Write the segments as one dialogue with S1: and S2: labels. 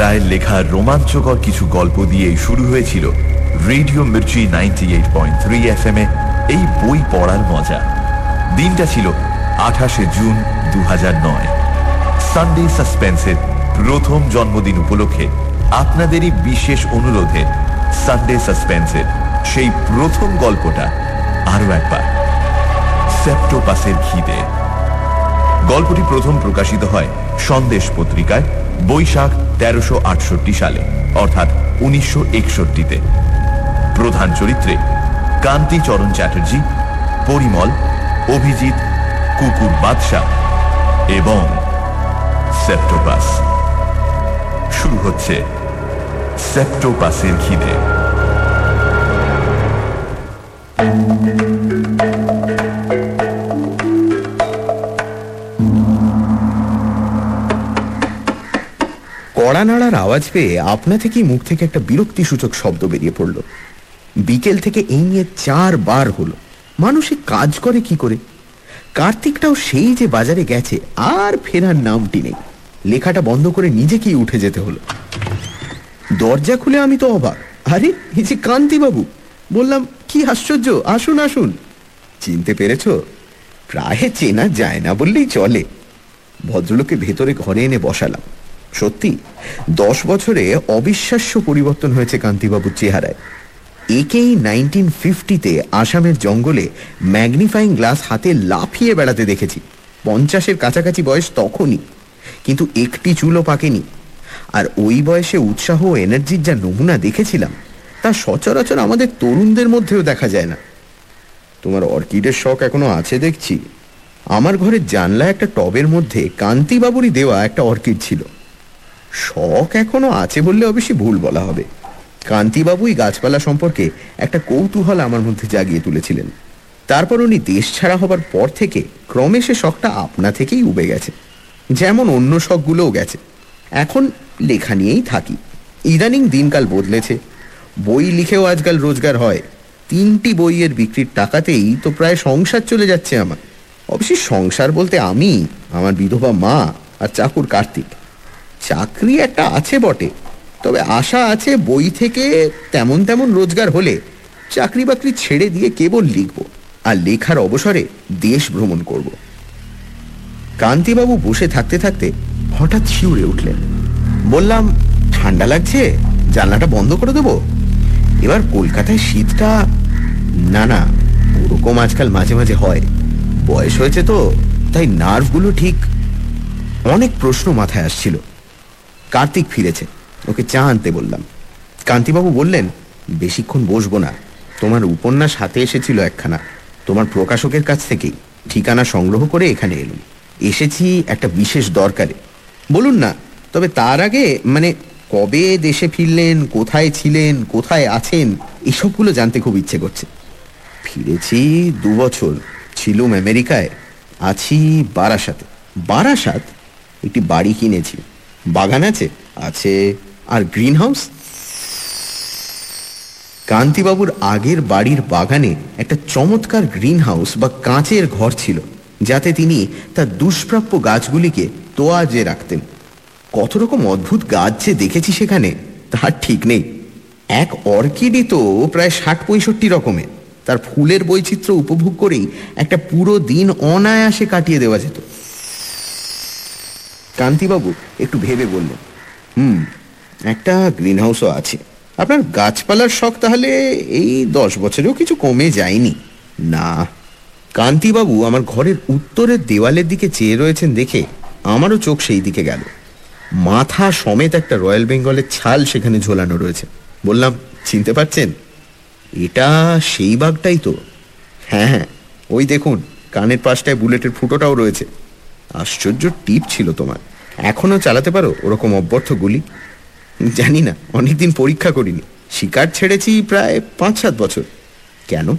S1: রায়ের লেখা রোমাঞ্চকর কিছু গল্প দিয়েই শুরু হয়েছিল radio Mirchi ninety eight point three F M এ এই বই পড়ার মজা। দিনটা ছিল আঠাশে জুন দু নয়। সানডে সাসপেন্সের প্রথম জন্মদিন উপলক্ষে আপনাদেরই বিশেষ অনুরোধে সানডে সাসপেন্সের সেই প্রথম গল্পটা আরও একবার। সেপ্টোপাসের খিদে। গল্পটি প্রথম প্রকাশিত হয় সন্দেশ পত্রিকায় বৈশাখ তেরোশো সালে, অর্থাৎ উনিশশো একষট্টিতে। প্রধান চরিত্রে কান্তি চরণ চ্যাটার্জি, পরিমল, অভিজিৎ, কুকুর বাদশাহ এবং সেপ্টোপাস। শুরু হচ্ছে সেপ্টোপাসের খিদে।
S2: কড়া নাড়ার আওয়াজ পেয়ে আপনা থেকেই মুখ থেকে একটা বিরক্তিসূচক শব্দ বেরিয়ে পড়ল। বিকেল থেকে এই নিয়ে চারবার হলো। মানুষে কাজ করে কি করে? কার্তিকটাও সেই যে বাজারে গেছে, আর ফেরার নামটি নেই। লেখাটা বন্ধ করে নিজেকেই উঠে যেতে হলো। দরজা খুলে আমি তো অবাক। আরে, এই যে কান্তিবাবু, বললাম, কি আশ্চর্য, আসুন আসুন। চিনতে পেরেছ? প্রায় চেনা যায় না বললেই চলে। ভদ্রলোককে ভেতরে ঘরে এনে বসালাম। সত্যি, দশ বছরে অবিশ্বাস্য পরিবর্তন হয়েছে কান্তিবাবুর চেহারায়। একেই নাইনটিন ফিফটিতে আসামের জঙ্গলে ম্যাগনিফাইং গ্লাস হাতে লাফিয়ে বেড়াতে দেখেছি। পঞ্চাশের কাছাকাছি বয়স তখনই, কিন্তু একটি চুলও পাকেনি। আর ওই বয়সে উৎসাহ ও এনার্জির যা নমুনা দেখেছিলাম, তা সচরাচর আমাদের তরুণদের মধ্যেও দেখা যায় না। তোমার অর্কিডের শখ এখনও আছে দেখছি। আমার ঘরের জানলা একটা টবের মধ্যে কান্তিবাবুরই দেওয়া একটা অর্কিড ছিল। শখ এখনও আছে বললে অবশ্যই ভুল বলা হবে। কান্তিবাবুই গাছপালা সম্পর্কে একটা কৌতূহল আমার মধ্যে জাগিয়ে তুলেছিলেন। তারপর উনি দেশ ছাড়া হবার পর থেকে ক্রমে সে শখটা আপনা থেকেই উবে গেছে। যেমন অন্য শখগুলোও গেছে। এখন লেখা নিয়েই থাকি। ইদানিং দিনকাল বদলেছে। বই লিখেও আজকাল রোজগার হয়। তিনটি বইয়ের বিক্রির টাকাতেই তো প্রায় সংসার চলে যাচ্ছে আমার। অবশ্যই সংসার বলতে আমি, আমার বিধবা মা আর চাকুর কার্তিক। চাকরি একটা আছে বটে, তবে আশা আছে বই থেকে তেমন তেমন রোজগার হলে চাকরি বাকরি ছেড়ে দিয়ে কেবল লিখব আর লেখার অবসরে দেশ ভ্রমণ করব। কান্তিবাবু বসে থাকতে থাকতে হঠাৎ শিউরে উঠলেন। বললাম, ঠান্ডা লাগছে? জানলাটা বন্ধ করে দেবো? এবার কলকাতায় শীতটা না না, ওরকম আজকাল মাঝে মাঝে হয়। বয়স হয়েছে তো, তাই নার্ভগুলো ঠিক অনেক প্রশ্ন মাথায় আসছিল। কার্তিক ফিরেছে। ওকে চা আনতে বললাম। কান্তিবাবু বললেন, বেশিক্ষণ বসবো না। তোমার উপন্যাস হাতে এসেছিল একখানা। তোমার প্রকাশকের কাছ থেকেই। ঠিকানা সংগ্রহ করে এখানে এলুম। এসেছি একটা বিশেষ দরকারে। বলুন না, তবে তার আগে মানে কবে দেশে ফিরলেন, কোথায় ছিলেন, কোথায় আছেন, এসবগুলো জানতে খুব ইচ্ছে করছে। ফিরেছি দু বছর, ছিলুম আমেরিকায়। আছি বারাসাতে। বারাসাত? একটি বাড়ি কিনেছি। বাগান আছে? আছে। আর গ্রিন হাউস কান্তিবাবুর আগের বাড়ির বাগানে একটা চমৎকার গ্রিন হাউস বা কাঁচের ঘর ছিল, যাতে তিনি তার দুষ্প্রাপ্য গাছগুলিকে তোয়াজে রাখতেন। কত রকম অদ্ভুত গাছ যে দেখেছি সেখানে, তার ঠিক নেই। এক অর্কিডই তো প্রায় ষাট পঁয়ষট্টি রকমের। তার ফুলের বৈচিত্র্য উপভোগ করেই একটা পুরো দিন অনায়াসে কাটিয়ে দেওয়া যেত। কান্তিবাবু একটু ভেবে বললেন, হুম, একটা গ্রিন হাউসও আছে। আপনার গাছপালার শখ তাহলে এই দশ বছরেও কিছু কমে যায়নি? না, কান্তিবাবু আমার ঘরের উত্তরের দেওয়ালের দিকে চেয়ে রয়েছেন দেখে আমারও চোখ সেই দিকে গেল। মাথা সমেত একটা রয়্যাল বেঙ্গলের ছাল সেখানে ঝোলানো রয়েছে। বললাম, চিনতে পারছেন? এটা সেই বাঘটাই তো। হ্যাঁ হ্যাঁ ওই দেখুন, কানের পাশটায় বুলেটের ফুটোটাও রয়েছে। আশ্চর্য টিপ ছিল তোমার। এখনও চালাতে পারো? ওরকম অব্যর্থ গুলি? জানি না, অনেকদিন পরীক্ষা করিনি। শিকার ছেড়েছি প্রায় পাঁচ সাত বছর। কেন?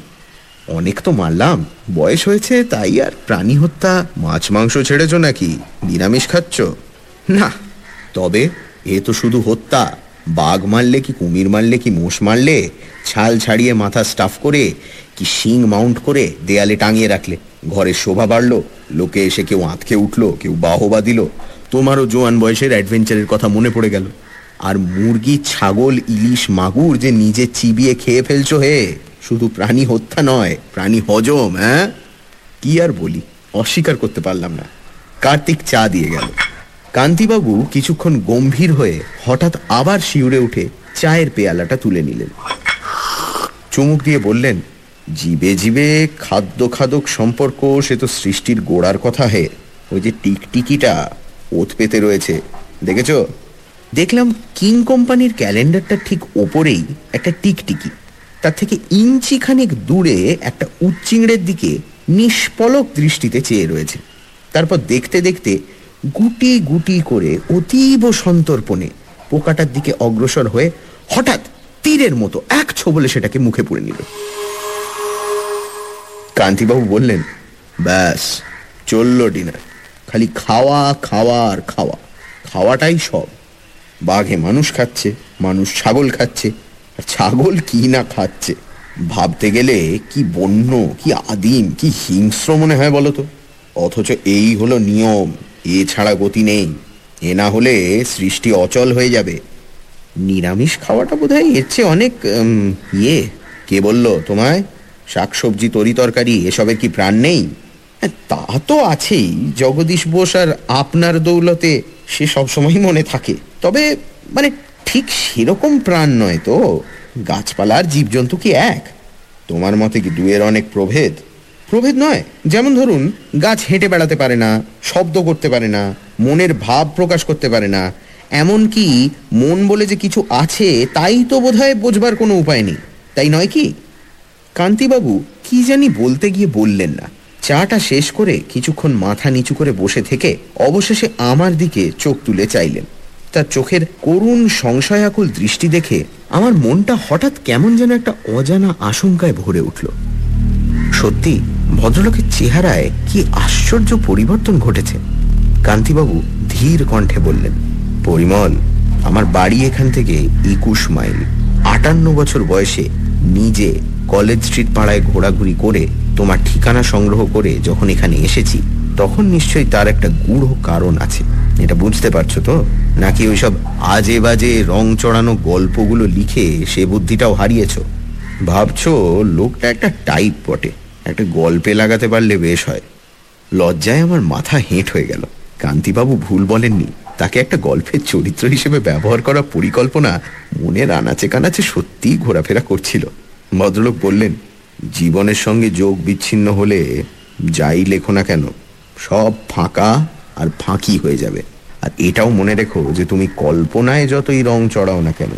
S2: অনেক তো মারলাম। বয়স হয়েছে, তাই আর প্রাণী হত্যা। মাছ মাংস ছেড়েছ নাকি? নিরামিষ খাচ্ছ? না। তবে এ তো শুধু হত্যা। বাঘ মারলে কি, কুমির মারলে কি, মোষ মারলে? ছাল ছাড়িয়ে মাথা স্টাফ করে, কি শিং মাউন্ট করে দেয়ালে টাঙিয়ে রাখলে? ঘরের শোভা বাড়লো, লোকে এসে কেউ আঁতকে উঠল, কেউ বাহবা দিল। তোমারও জোয়ান বয়সের অ্যাডভেঞ্চারের কথা মনে পড়ে গেল। আর মুরগি, ছাগল, ইলিশ, মাগুর যে নিজে চিবিয়ে খেয়ে ফেলছো হে, শুধু প্রাণী হত্যা নয়, প্রাণী হজম হ্যাঁ? কি আর বলি, অস্বীকার করতে পারলাম না। কার্তিক চা দিয়ে গেল। কান্তিবাবু কিছুক্ষণ গম্ভীর হয়ে হঠাৎ আবার শিউরে উঠে চায়ের পেয়ালাটা তুলে নিলেন। চুমুক দিয়ে বললেন, জীবে জীবে, খাদ্য খাদক সম্পর্ক, সে তো সৃষ্টির গোড়ার কথা হে। ওই যে টিকটিকিটা ওত পেতে রয়েছে। দেখেছ? দেখলাম কিং কোম্পানির ক্যালেন্ডারটা ঠিক ওপরেই একটা টিকটিকি। তার থেকে ইঞ্চি খানিক দূরে একটা উচ্চিংড়ের দিকে নিষ্পলক দৃষ্টিতে চেয়ে রয়েছে। তারপর দেখতে দেখতে গুটি গুটি করে অতীব সন্তর্পণে পোকাটার দিকে অগ্রসর হয়ে হঠাৎ তীরের মতো এক ছোবলে সেটাকে মুখে পুড়ে নিল। কান্তিবাবু বললেন, ব্যাস, চলল ডিনার। খালি খাওয়া খাওয়া আর খাওয়া। খাওয়াটাই সব। বাঘে মানুষ খাচ্ছে, মানুষ ছাগল খাচ্ছে। আর ছাগল কি না খাচ্ছে? ভাবতে গেলে কি বন্য, কি আদিম, কি হিংস্র মনে হয় বলতো অথচ এই হলো নিয়ম এছাড়া গতি নেই। এ না হলে সৃষ্টি অচল হয়ে যাবে। নিরামিষ খাওয়াটা বোধ হয় এর চেয়ে অনেক ইয়ে। কে বলল তোমায়? শাকসবজি, তরি তরকারি, এসবের কি প্রাণ নেই? তা তো আছেই। জগদীশ বোস আর আপনার দৌলতে সে সবসময় মনে থাকে। তবে মানে ঠিক সেরকম প্রাণ নয় তো। গাছপালার জীবজন্তু কি এক? তোমার মতে কি দুয়ের অনেক প্রভেদ? প্রভেদ নয়। যেমন ধরুন, গাছ হেঁটে বেড়াতে পারে না, শব্দ করতে পারে না, মনের ভাব প্রকাশ করতে পারে না। এমনকি মন বলে যে কিছু আছে, তাই তো বোধহয় বোঝবার কোনো উপায় নেই। তাই নয় কি? কান্তিবাবু, কি জানি বলতে গিয়ে বললেন না। চাটা শেষ করে কিছুক্ষণ মাথা নিচু করে বসে থেকে অবশেষে আমার দিকে চোখ তুলে চাইলেন। তার চোখের করুণ সংশয়াকুল দৃষ্টি দেখে আমার মনটা হঠাৎ কেমন যেন একটা অজানা আশঙ্কায় ভরে উঠল। সত্যি, ভদ্রলোকের চেহারায় কি আশ্চর্য পরিবর্তন ঘটেছে। কান্তিবাবু ধীর কণ্ঠে বললেন, পরিমল, আমার বাড়ি এখান থেকে একুশ মাইল। আটান্ন বছর বয়সে নিজে কলেজ স্ট্রিট পাড়ায় ঘোরাঘুরি করে তোমার ঠিকানা সংগ্রহ করে যখন এখানে এসেছি, তখন নিশ্চয়ই তার একটা গূঢ় কারণ আছে। এটা বুঝতে পারছ তো? নাকি ওইসব আজে বাজে রং চড়ানো গল্পগুলো লিখে সে বুদ্ধিটাও হারিয়েছো? ভাবছ লোকটা একটা টাইপ বটে, একটা গল্পে লাগাতে পারলে বেশ হয়। লজ্জায় আমার মাথা হেঁট হয়ে গেল। কান্তিবাবু ভুল বলেননি। তাকে একটা গল্পের চরিত্র হিসেবে ব্যবহার করা পরিকল্পনা মনের আনাচে কানাচে সত্যিই ঘোরাফেরা করছিল। ভদ্রলোক বললেন, জীবনের সঙ্গে যোগ বিচ্ছিন্ন হলে যাই লেখো না কেন, সব ফাঁকা আর ফাঁকি হয়ে যাবে। আর এটাও মনে রেখো যে তুমি কল্পনায় যতই রং চড়াও না কেন,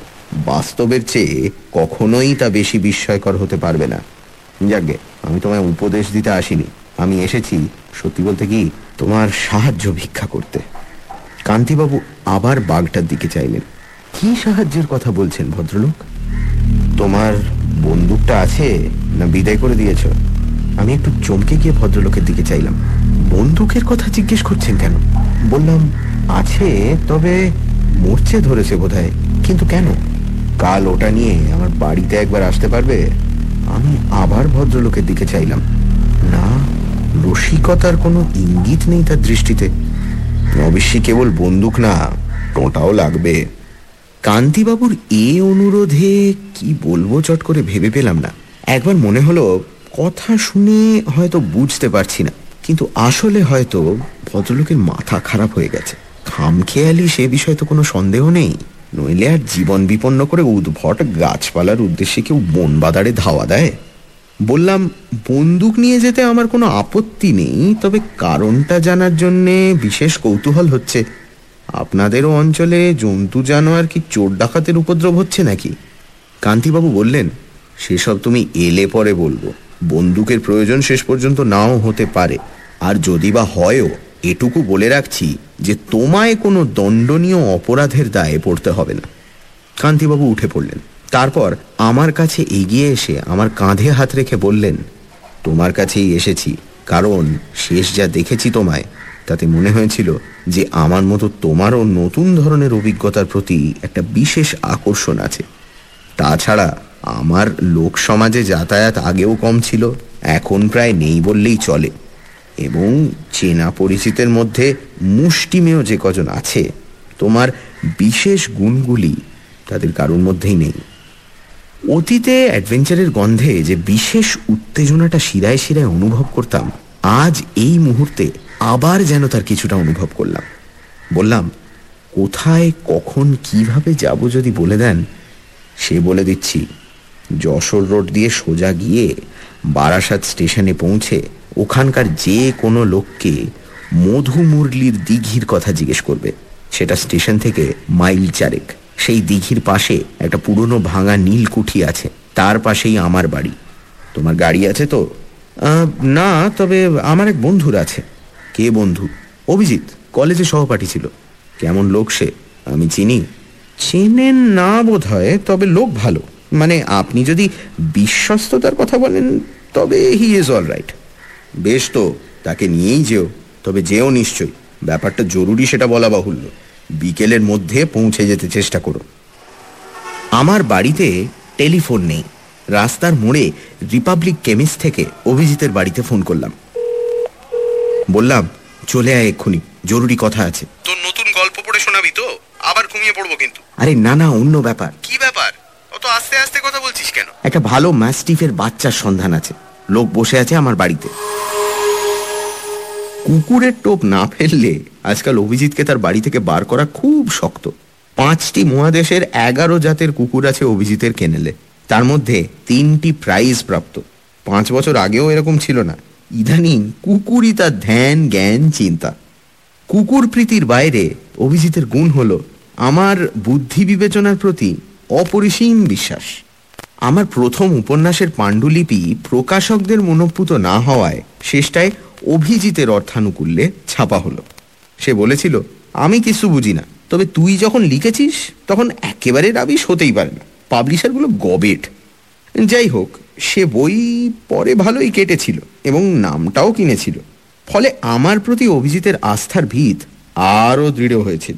S2: বাস্তবের চেয়ে কখনোই তা বেশি বিস্ময়কর হতে পারবে না। যাকে, আমি তোমায় উপদেশ দিতে আসিনি। আমি এসেছি সত্যি বলতে কি তোমার সাহায্য ভিক্ষা করতে। কান্তিবাবু আবার বাঘটার দিকে চাইলেন। কি সাহায্যের কথা বলছেন ভদ্রলোক? তোমার বন্দুকটা আছে না বিদায় করে দিয়েছ? আমি একটু চমকে গিয়ে ভদ্রলোকের দিকে চাইলাম। বন্দুকের কথা জিজ্ঞেস করছেন কেন? বললাম, আছে, তবে মরচে ধরেছে বোধহয়। কিন্তু কেন? কাল ওটা নিয়ে আমার বাড়িতে একবার আসতে পারবে? আমি আবার ভদ্রলোকের দিকে চাইলাম। না, রসিকতার কোনো ইঙ্গিত নেই তার দৃষ্টিতে। অবশ্যই কেবল বন্দুক না, টোঁটাও লাগবে। কান্তিবাবুর এ অনুরোধে কি বলব চট করে ভেবে পেলাম না। একবার মনে হলো, কথা শুনে হয়তো বুঝতে পারছি না, কিন্তু আসলে হয়তো ভদ্রলোকের মাথা খারাপ হয়ে গেছে। খামখেয়ালি সে বিষয়ে তো কোনো সন্দেহ নেই। নইলে আর জীবন বিপন্ন করে উদ্ভট গাছপালার উদ্দেশ্যে কেউ বন বাদারে ধাওয়া দেয়? বললাম, বন্দুক নিয়ে যেতে আমার কোনো আপত্তি নেই, তবে কারণটা জানার জন্যে বিশেষ কৌতূহল হচ্ছে। আপনাদেরও অঞ্চলে জন্তু জানোয়ার কি চোর ডাকাতের উপদ্রব হচ্ছে নাকি? কান্তিবাবু বললেন, সেসব তুমি এলে পরে বলব। বন্দুকের প্রয়োজন শেষ পর্যন্ত নাও হতে পারে। আর যদি বা হয়ও, এটুকু বলে রাখছি যে তোমায় কোনো দণ্ডনীয় অপরাধের দায়ে পড়তে হবে না। কান্তিবাবু উঠে পড়লেন। তারপর আমার কাছে এগিয়ে এসে আমার কাঁধে হাত রেখে বললেন, তোমার কাছেই এসেছি, কারণ শেষ যা দেখেছি তোমায়, তাতে মনে হয়েছিল যে আমার মতো তোমারও নতুন ধরনের অভিজ্ঞতার প্রতি একটা বিশেষ আকর্ষণ আছে। তাছাড়া আমার লোক সমাজে যাতায়াত আগেও কম ছিল, এখন প্রায় নেই বললেই চলে। এবং চেনা পরিচিতের মধ্যে মুষ্টিমেয় যে কজন আছে, তোমার বিশেষ গুণগুলি তাদের কারোর মধ্যেই নেই। অতীতে অ্যাডভেঞ্চারের গন্ধে যে বিশেষ উত্তেজনাটা শিরায় শিরায় অনুভব করতাম, আজ এই মুহূর্তে আবার যেন তার কিছুটা অনুভব করলাম। বললাম, কোথায়, কখন, কীভাবে যাব যদি বলে দেন? সে বলে দিচ্ছি, যশোর রোড দিয়ে সোজা গিয়ে বারাসাত স্টেশনে পৌঁছে ওখানকার যে কোনো লোককে মধু মুরলির দিঘির কথা জিজ্ঞেস করবে। সেটা স্টেশন থেকে মাইল চারেক। সেই দিঘির পাশে একটা পুরনো ভাঙা নীলকুঠি আছে। তার পাশেই আমার বাড়ি। তোমার গাড়ি আছে তো? না, তবে আমার এক বন্ধুর আছে। কে বন্ধু? অভিজিৎ, কলেজে সহপাঠী ছিল। কেমন লোক সে? আমি চিনি। চেনেন না বোধ হয় তবে লোক ভালো। মানে আপনি যদি বিশ্বস্ততার কথা বলেন, তবে হি ইজ অল রাইট বেশ তো, তাকে নিয়েই যেও। তবে যেও নিশ্চয়ই। ব্যাপারটা জরুরি সেটা বলা বাহুল্য। বিকেলের মধ্যে পৌঁছে যেতে চেষ্টা করো। আমার বাড়িতে টেলিফোন নেই। রাস্তার মোড়ে রিপাবলিক কেমিস্ট থেকে অভিজিতের বাড়িতে ফোন করলাম। বললাম চলে আয় এক্ষুনি জরুরি কথা আছে।
S3: তোর নতুন গল্প পড়ে শোনাবি তো? আবার ঘুমিয়ে পড়ব কিন্তু।
S2: আরে না না অন্য ব্যাপার।
S3: কি ব্যাপার? অত আস্তে আস্তে কথা বলছিস কেন?
S2: একটা ভালো ম্যাস্টিফের বাচ্চার সন্ধান আছে। লোক বসে আছে আমার বাড়িতে। কুকুরের টোপ না ফেললে আজকাল অভিজিৎকে তার বাড়ি থেকে বার করা খুব শক্ত। পাঁচটি মহাদেশের এগারো জাতের কুকুর আছে অভিজিতের কেনেলে। তার মধ্যে তিনটি প্রাইজ প্রাপ্ত। পাঁচ বছর আগেও এরকম ছিল না। ইদানিং কুকুরই তার ধ্যান, জ্ঞান, চিন্তা। কুকুর প্রীতির বাইরে অভিজিতের গুণ হল আমার বুদ্ধি বিবেচনার প্রতি অপরিসীম বিশ্বাস। আমার প্রথম উপন্যাসের পাণ্ডুলিপি প্রকাশকদের মনোপুত না হওয়ায় শেষটায় অভিজিতের অর্থানুকূল্যে ছাপা হলো। সে বলেছিল, আমি কিছু বুঝি না, তবে তুই যখন লিখেছিস, তখন একেবারে রাবিশ হতেই পারে না। পাবলিশারগুলো গবেট। যাই হোক, সে বই পরে ভালোই কেটেছিল এবং নামটাও কিনেছিল। ফলে আমার প্রতি অভিজিতের আস্থার ভিত আরও দৃঢ় হয়েছিল।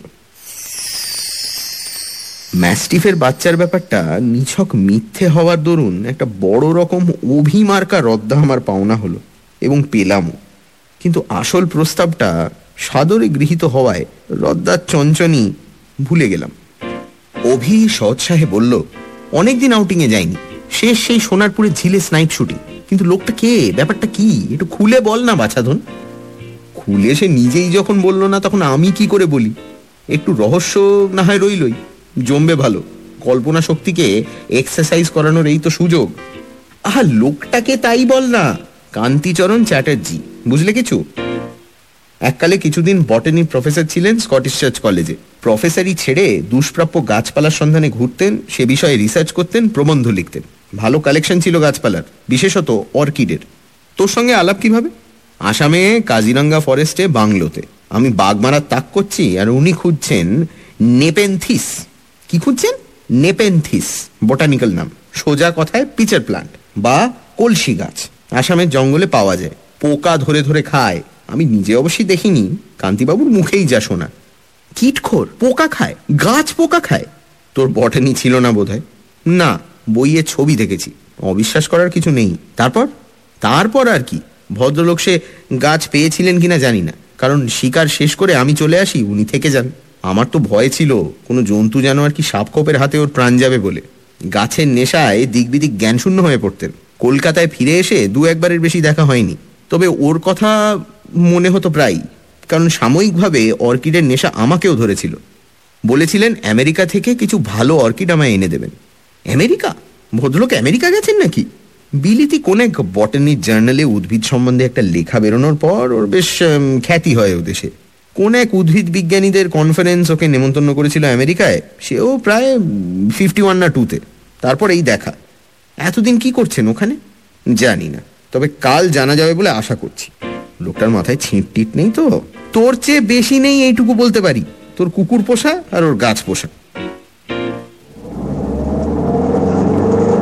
S2: ম্যাস্টিফের বাচ্চার ব্যাপারটা নিছক মিথ্যে হওয়ার দরুন একটা বড় রকম অভিমার্কা রদ্দা আমার পাওনা হলো এবং পেলামও। কিন্তু আসল প্রস্তাবটা সাদরে গৃহীত হওয়ায় রদ্দার চঞ্চনি ভুলে গেলাম। অভি সৎ সাহেব বলল, অনেকদিন আউটিংয়ে যায়নি শেষ সেই সোনারপুরে ঝিলে স্নাইপ শুটিং কিন্তু লোকটা কে? ব্যাপারটা কি? একটু খুলে বল না, বাছাধন। খুলে সে নিজেই যখন বলল না, তখন আমি কি করে বলি? একটু রহস্য না হয় রইলই। জমবে ভালো। কল্পনা শক্তিকে এক্সারসাইজ করানোর এই তো সুযোগ। আহা, লোকটাকে তাই বল না। কান্তিচরণ চ্যাটার্জি। বুঝলে কিছু? এককালে কিছুদিন বটানির প্রফেসর ছিলেন স্কটিশ চার্চ কলেজে। প্রফেসরই ছেড়ে দুষ্প্রাপ্য গাছপালার সন্ধানে ঘুরতেন, সে বিষয়ে রিসার্চ করতেন, প্রবন্ধ লিখতেন। ভালো কালেকশন ছিল গাছপালার, বিশেষত অর্কিডের। তোর সঙ্গে আলাপ কীভাবে? আসামে, কাজিরাঙ্গা ফরেস্টে, বাংলোতে। আমি বাঘ মারার তাক করছি আর উনি খুঁজছেন নেপেনথিস। কি খুঁজছেন? নেপেনথিস, বোটানিক্যাল নাম। সোজা কথায় পিচার প্লান্ট বা কলসি গাছ। আসামের জঙ্গলে পাওয়া যায়। পোকা ধরে ধরে খায়। আমি নিজে অবশ্যই দেখিনি। কান্তিবাবুর মুখেই যা শোনা। কীটখোর, পোকা খায়, গাছ পোকা খায়। তোর বটানি ছিল না বোধহয়? না, বইয়ে ছবি দেখেছি। অবিশ্বাস করার কিছু নেই। তারপর? তারপর আর কি? ভদ্রলোক সে গাছ পেয়েছিলেন কিনা জানি না। কারণ শিকার শেষ করে আমি চলে আসি, উনি থেকে যান। আমার তো ভয় ছিল, কোনো জন্তু যেন আর কি সাপকোপের হাতে ওর প্রাণ যাবে বলে। গাছের নেশায় দিক বিদিক জ্ঞানশূন্য হয়ে পড়তেন। কলকাতায় ফিরে এসে দু একবারের বেশি দেখা হয়নি। তবে ওর কথা মনে হতো প্রায় কারণ সাময়িকভাবে অর্কিডের নেশা আমাকেও ধরেছিল। বলেছিলেন, আমেরিকা থেকে কিছু ভালো অর্কিড আমায় এনে দেবেন। আমেরিকা? ভদ্রলোক আমেরিকা গেছেন নাকি? বিলিতি কোন এক বটানির জার্নালে উদ্ভিদ সম্বন্ধে একটা লেখা বেরোনোর পর ওর বেশ খ্যাতি হয় ও দেশে। কোন এক উদ্ভিদ বিজ্ঞানীদের কনফারেন্স ওকে নেমন্তন্ন করেছিল আমেরিকায়, সেও প্রায় ফিফটি ওয়ান না টুতে তারপর এই দেখা। এতদিন কি করছেন ওখানে? জানি না। তবে কাল জানা যাবে বলে আশা করছি। লোকটার মাথায় ছিঁট টিট নেই তো? তোর চেয়ে বেশি নেই এইটুকু বলতে পারি। তোর কুকুর পোষা আর ওর গাছ পোষা।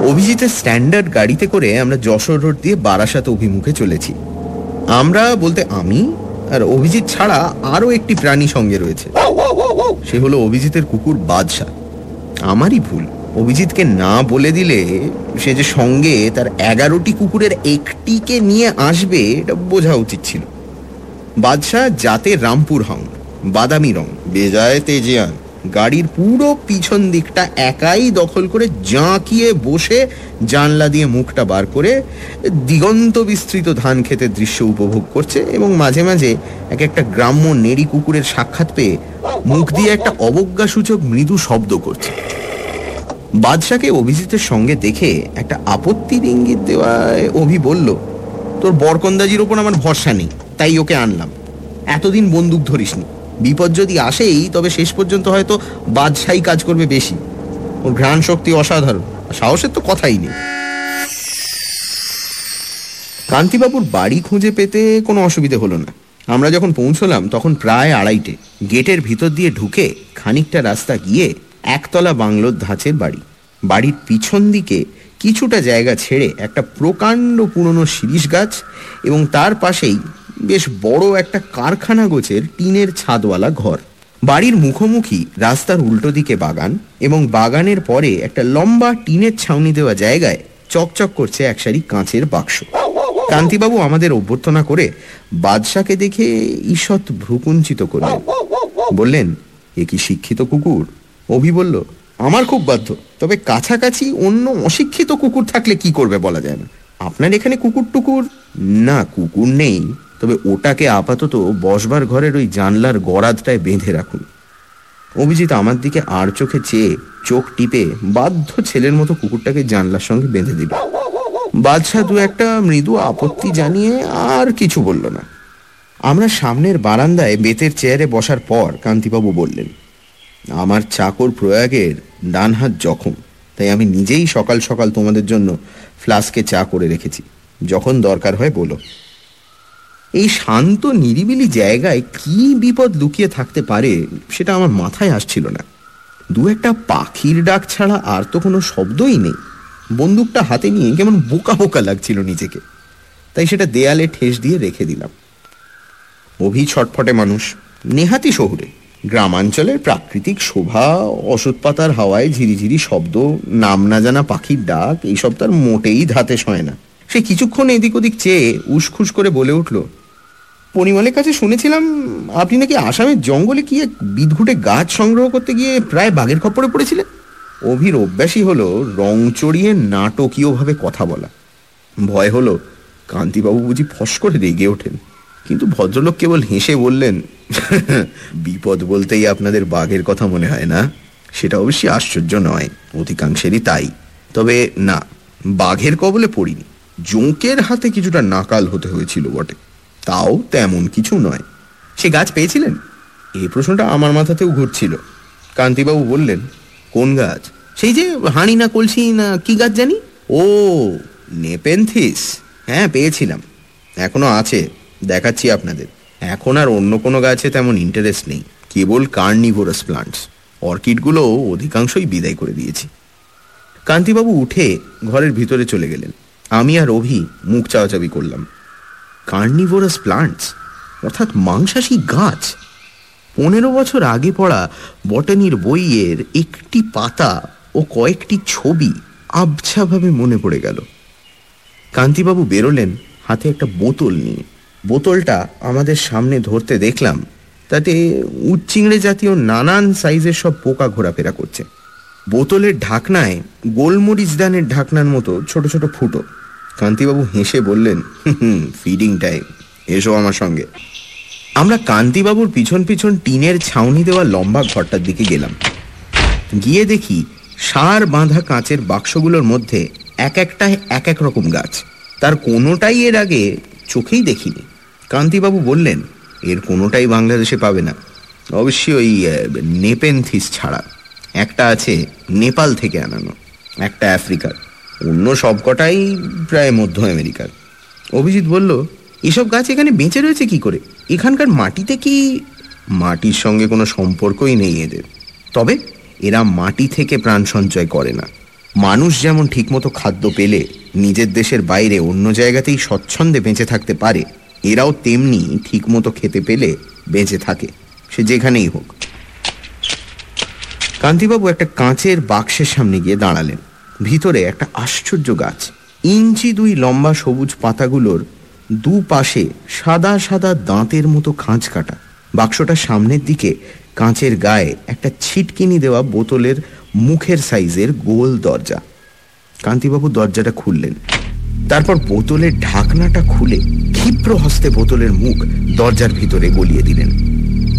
S2: অভিজিতের স্ট্যান্ডার্ড গাড়িতে করে আমরা যশোর রোড দিয়ে বারাসাত অভিমুখে চলেছি। আমরা বলতে আমি আর অভিজিৎ ছাড়া আরও একটি প্রাণী সঙ্গে রয়েছে। সে হলো অভিজিতের কুকুর বাদশা আমারই ভুল। অভিজিৎকে না বলে দিলে সে যে সঙ্গে তার এগারোটি কুকুরের একটিকে নিয়ে আসবে এটা বোঝা উচিত ছিল। বাদশাহ জাতে রামপুর হং বাদামি রং। বেজায় তেজিয়ান। গাড়ির পুরো পিছন দিকটা একাই দখল করে জাঁকিয়ে বসে জানলা দিয়ে মুখটা বার করে দিগন্ত বিস্তৃত ধান ক্ষেতের দৃশ্য উপভোগ করছে এবং মাঝে মাঝে এক একটা গ্রাম্য নেড়ি কুকুরের সাক্ষাৎ পেয়ে মুখ দিয়ে একটা অবজ্ঞাসূচক মৃদু শব্দ করছে। বাদশাকে অভিজিতের সঙ্গে দেখে একটা আপত্তির ইঙ্গিত দেওয়ায় অভি বলল, তোর বরকন্দাজির ওপর আমার ভরসা নেই, তাই ওকে আনলাম। এতদিন বন্দুক ধরিসনি। বিপদ যদি আসেই, তবে শেষ পর্যন্ত হয়তো বাদশাহী কাজ করবে বেশি। ওর ঘ্রাণ শক্তি অসাধারণ সাহসের তো কথাই নেই। কান্তিবাবুর বাড়ি খুঁজে পেতে কোনো অসুবিধে হলো না। আমরা যখন পৌঁছলাম, তখন প্রায় আড়াইটে। গেটের ভিতর দিয়ে ঢুকে খানিকটা রাস্তা গিয়ে একতলা বাংলোর ধাঁচের বাড়ি। বাড়ির পিছন দিকে কিছুটা জায়গা ছেড়ে একটা প্রকাণ্ড পুরনো শিরিষ গাছ এবং তার পাশেই বেশ বড় একটা কারখানা গোছের টিনের ছাদওয়ালা ঘর। বাড়ির মুখোমুখি রাস্তার উল্টো দিকে বাগান এবং বাগানের পরে একটা লম্বা টিনের ছাউনি দেওয়া জায়গায় চকচক করছে এক সারি কাঁচের বাক্স। কান্তিবাবু আমাদের অভ্যর্থনা করে বাদশাকে দেখে ঈষৎ ভ্রুকুঞ্চিত করলেন। বললেন, এ কি শিক্ষিত কুকুর? অভি বলল, আমার খুব বাধ্য। তবে কাছাকাছি অন্য অশিক্ষিত কুকুর থাকলে কি করবে বলা যায় না। আপনার এখানে কুকুর টুকুর না, কুকুর নেই। তবে ওটাকে আপাতত বসবার ঘরের ওই জানলার গড়াদটায় বেঁধে রাখুন। অভিজিৎ আমার দিকে আর চোখে চেয়ে চোখ টিপে বাধ্য ছেলের মতো কুকুরটাকে জানলার সঙ্গে বেঁধে দিল। বাদশাহ দু একটা মৃদু আপত্তি জানিয়ে আর কিছু বলল না। আমরা সামনের বারান্দায় বেতের চেয়ারে বসার পর কান্তিবাবু বললেন আমার চাকর প্রয়াগের ডান হাত জখম। তাই আমি নিজেই সকাল সকাল তোমাদের জন্য ফ্লাস্কে চা করে রেখেছি। যখন দরকার হয় বলো। এই শান্ত, নিরিবিলি জায়গায় কি বিপদ লুকিয়ে থাকতে পারে সেটা আমার মাথায় আসছিল না। দু একটা পাখির ডাক ছাড়া আর তো কোনো শব্দই নেই। বন্দুকটা হাতে নিয়ে কেমন বোকা বোকা লাগছিল নিজেকে। তাই সেটা দেয়ালে ঠেস দিয়ে রেখে দিলাম। অভি ছটফটে মানুষ। নেহাতি শহুরে। গ্রামাঞ্চলের প্রাকৃতিক শোভা, অসৎ পাতার হাওয়ায় ঝিরিঝিরি শব্দ, নাম না জানা পাখির ডাক, এইসব তার মোটেই ধাতে সয় না। সে কিছুক্ষণ এদিক ওদিক চেয়ে উসখুস করে বলে উঠল, পরিমলের কাছে শুনেছিলাম আপনি নাকি আসামের জঙ্গলে কি এক বিদঘুটে গাছ সংগ্রহ করতে গিয়ে প্রায় বাঘের খপ্পরে পড়েছিলেন? অভির অভ্যাসই হলো রং চড়িয়ে নাটকীয়ভাবে কথা বলা। ভয় হলো, কান্তিবাবু বুঝি ফস করে রেগে ওঠেন। কিন্তু ভদ্রলোক কেবল হেসে বললেন, বিপদ বলতেই আপনাদের বাঘের কথা মনে হয় না? সেটা অবশ্যই আশ্চর্য নয়, অধিকাংশেরই তাই। তবে না, বাঘের কবলে পড়িনি। জোঁকের হাতে কিছুটা নাকাল হতে হয়েছিল বটে। তাও তেমন কিছু নয়। সে গাছ পেয়েছিলেন? এই প্রশ্নটা আমার মাথাতেও ঘুরছিল। কান্তিবাবু বললেন, কোন গাছ? সেই যে হাঁড়ি না কলসি না কি গাছ জানি? ও, নেপেন্থিস। হ্যাঁ পেয়েছিলাম। এখনও আছে। দেখাচ্ছি আপনাদের। এখন আর অন্য কোনো গাছে তেমন ইন্টারেস্ট নেই। কেবল কার্নিভোরাস প্লান্টস অর্কিডগুলো অধিকাংশই বিদায় করে দিয়েছি। কান্তিবাবু উঠে ঘরের ভিতরে চলে গেলেন। আমি আর অভি মুখ চাওয়াচাবি করলাম। কার্নিভোরাস প্লান্টস অর্থাৎ মাংসাশী গাছ? পনেরো বছর আগে পড়া বটানির বইয়ের একটি পাতা ও কয়েকটি ছবি আবছাভাবে মনে পড়ে গেল। কান্তিবাবু বেরোলেন হাতে একটা বোতল নিয়ে। বোতলটা আমাদের সামনে ধরতে দেখলাম, তাতে উচ্চিংড়ে জাতীয় নানান সাইজের সব পোকা ঘোরাফেরা করছে। বোতলের ঢাকনায় গোলমরিচ দানের ঢাকনার মতো ছোট ছোট ফুটো। কান্তিবাবু হেসে বললেন ফিডিং টাইম এসো আমার সঙ্গে। আমরা কান্তিবাবুর পিছন পিছন টিনের ছাউনি দেওয়া লম্বা ঘরটার দিকে গেলাম। গিয়ে দেখি সার বাঁধা কাঁচের বাক্সগুলোর মধ্যে এক একটায় এক এক রকম গাছ। তার কোনোটাই এর আগে চোখেই দেখিনি। কান্তিবাবু বললেন, এর কোনোটাই বাংলাদেশে পাবে না। অবশ্যই ওই নেপেনথিস ছাড়া। একটা আছে নেপাল থেকে আনানো, একটা আফ্রিকার। অন্য সবকটাই প্রায় মধ্য আমেরিকার। অভিজিৎ বলল, এসব গাছ এখানে বেঁচে রয়েছে কি করে? এখানকার মাটিতে কি মাটির সঙ্গে কোনো সম্পর্কই নেই এদের? তবে এরা মাটি থেকে প্রাণ সঞ্চয় করে না। মানুষ যেমন ঠিকমতো খাদ্য পেলে, নিজের দেশের বাইরে অন্য জায়গাতেই স্বচ্ছন্দে বেঁচে থাকতে পারে এরাও তেমনি ঠিকমতো খেতে পেলে বেঁচে থাকে। সে যেখানেই হোক। কান্তিবাবু একটা কাঁচের বাক্সের সামনে গিয়ে দাঁড়ালেন। ভিতরে একটা আশ্চর্য গাছ। ইঞ্চি দুই লম্বা সবুজ পাতাগুলোর দুপাশে সাদা সাদা দাঁতের মতো খাঁজ কাটা। বাক্সটার সামনের দিকে কাঁচের গায়ে একটা ছিটকিনি দেওয়া বোতলের মুখের সাইজের গোল দরজা। কান্তিবাবু দরজাটা খুললেন। তারপর বোতলের ঢাকনাটা খুলে ক্ষিপ্র হস্তে বোতলের মুখ দরজার ভিতরে গলিয়ে দিলেন।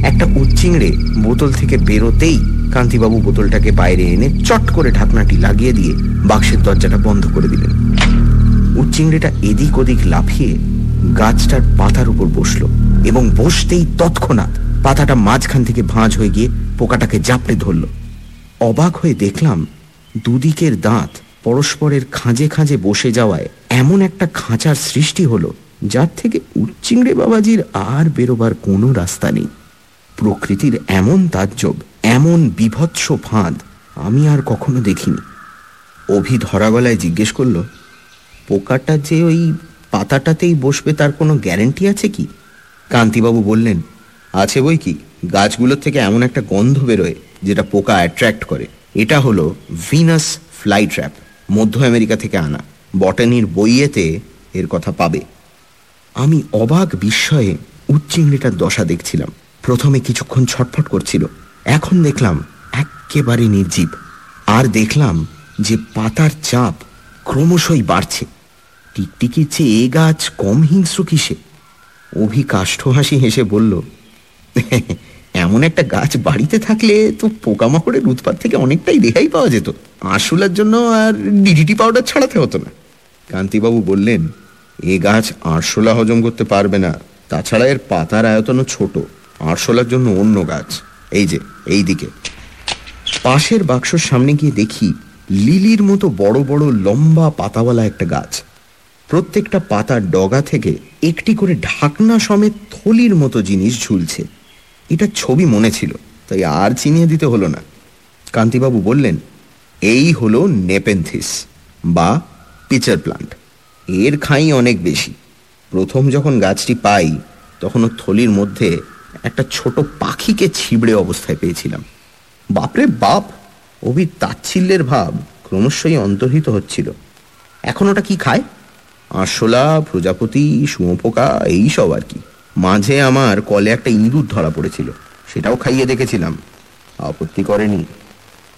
S2: একটা উচ্চিংড়ে বোতল থেকে বেরোতেই কান্তিবাবু বোতলটাকে বাইরে এনে চট করে ঢাকনাটি লাগিয়ে দিয়ে বাক্সের দরজাটা বন্ধ করে দিলেন। উচ্চিংড়েটা এদিক ওদিক লাফিয়ে গাছটার পাতার উপর বসল এবং বসতেই তৎক্ষণাৎ পাতাটা মাঝখান থেকে ভাঁজ হয়ে গিয়ে পোকাটাকে জাপড়ে ধরল। অবাক হয়ে দেখলাম দুদিকের দাঁত পরস্পরের খাঁজে খাঁজে বসে যাওয়ায় এমন একটা খাঁচার সৃষ্টি হলো, যার থেকে উচ্চিংড়ে বাবাজির আর বেরোবার কোনো রাস্তা নেই। প্রকৃতির এমন তাজ্জব, এমন বিভৎস ফাঁদ আমি আর কখনো দেখিনি। অভি ধরা গলায় জিজ্ঞেস করল, পোকাটা যে ওই পাতাটাতেই বসবে তার কোনো গ্যারেন্টি আছে কি? কান্তিবাবু বললেন, আছে বই কি? গাছগুলোর থেকে এমন একটা গন্ধ বেরোয়, যেটা পোকা অ্যাট্রাক্ট করে। এটা হলো ভিনাস ফ্লাই ট্র্যাপ মধ্য আমেরিকা থেকে আনা বটানির বইয়েতে এর কথা পাবে। আমি অবাক বিস্ময়ে উচ্চিংড়িটার দশা দেখছিলাম। প্রথমে কিছুক্ষণ ছটফট করছিল। এখন দেখলাম একেবারে নির্জীব। আর দেখলাম যে পাতার চাপ ক্রমশই বাড়ছে। টিকটিকির চেয়ে এ গাছ কম হিংস্র কিসে? অভি কাষ্ঠ হাসি হেসে বলল এমন একটা গাছ বাড়িতে থাকলে তো পোকামাকড়ের উৎপাত থেকে অনেকটাই রেহাই পাওয়া যেত। আরশোলার জন্য আর ডিডিটি পাউডার ছাড়াতে হতো না। কান্তিবাবু বললেন, এ গাছ আরশোলা হজম করতে পারবে না। তাছাড়া এর পাতার আয়তনও ছোট। আরশোলার জন্য অন্য গাছ। এই যে, এই দিকে। পাশের বাক্সর সামনে গিয়ে দেখি লিলির মতো বড় বড় লম্বা পাতাওয়ালা একটা গাছ। প্রত্যেকটা পাতার ডগা থেকে একটি করে ঢাকনা সমেত থলির মতো জিনিস ঝুলছে। এটা ছবি মনে ছিল, তাই আর চিনিয়ে দিতে হলো না। কান্তিবাবু বললেন, এই হলো নেপেন্থিস বা পিচার প্লান্ট। এর খাই অনেক বেশি। প্রথম যখন গাছটি পাই, তখন থলির মধ্যে একটা ছোট পাখিকে ছিবড়ে অবস্থায় পেয়েছিলাম। বাপরে বাপ! অভি তাচ্ছিল্যের ভাব ক্রমশই অন্তর্হিত হচ্ছিল। এখন ওটা কি খায়? আরশোলা, প্রজাপতি, শুঁয়োপোকা এই সব আর কি। মাঝে আমার কলে একটা ইঁদুর ধরা পড়েছিল, সেটাও খাইয়ে দেখেছিলাম। আপত্তি করেনি।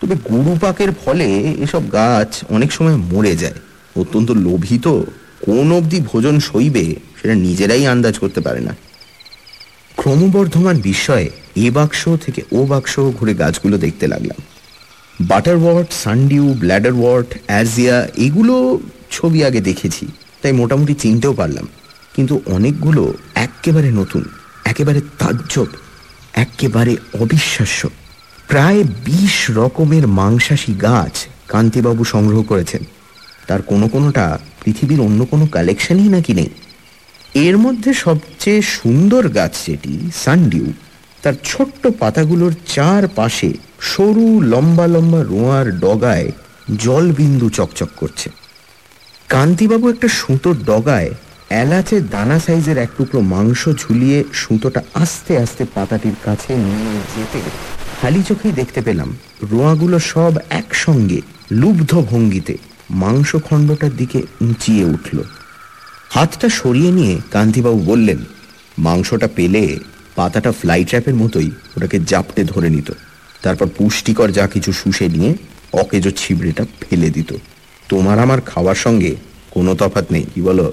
S2: তবে গুরুপাকের ফলে এসব গাছ অনেক সময় মরে যায়। অত্যন্ত লোভিত কোন অবধি ভোজন সইবে সেটা নিজেরাই আন্দাজ করতে পারে না। ক্রমবর্ধমান বিস্ময়ে এ বাক্স থেকে ও বাক্স ঘুরে গাছগুলো দেখতে লাগলাম। বাটারওয়ার্ট, সানডিউ, ব্ল্যাডারওয়ার্ট, অ্যাজিয়া, এগুলো ছবি আগে দেখেছি, তাই মোটামুটি চিনতেও পারলাম। কিন্তু অনেকগুলো একেবারে নতুন, একেবারে তাজ্জব একেবারে অবিশ্বাস্য। প্রায় বিশ রকমের মাংসাশী গাছ কান্তিবাবু সংগ্রহ করেছেন। তার কোনো কোনোটা পৃথিবীর অন্য কোনো কালেকশনই নাকি নেই। এর মধ্যে সবচেয়ে সুন্দর গাছ যেটি, সানডিউ, তার ছোট্ট পাতাগুলোর চার পাশে সরু, লম্বা লম্বা রোঁয়ার ডগায় জলবিন্দু চকচক করছে। কান্তিবাবু একটা সুতোর ডগায় এলাচের দানা সাইজের এক টুকরো মাংস ঝুলিয়ে সুতোটা আস্তে আস্তে পাতাটির কাছে নিয়ে যেতে খালি চোখেই দেখতে পেলাম, রোয়াগুলো সব একসঙ্গে লুব্ধ ভঙ্গিতে মাংসখণ্ডটার দিকে উঁচিয়ে উঠল। হাতটা সরিয়ে নিয়ে কান্তিবাবু বললেন, মাংসটা পেলে পাতাটা ফ্লাই ট্র্যাপের মতোই ওটাকে জাপটে ধরে নিত, তারপর পুষ্টিকর যা কিছু শুষে নিয়ে অকেজো ছিবড়েটা ফেলে দিত। তোমার আমার খাওয়ার সঙ্গে কোনো তফাৎ নেই, কি বলো?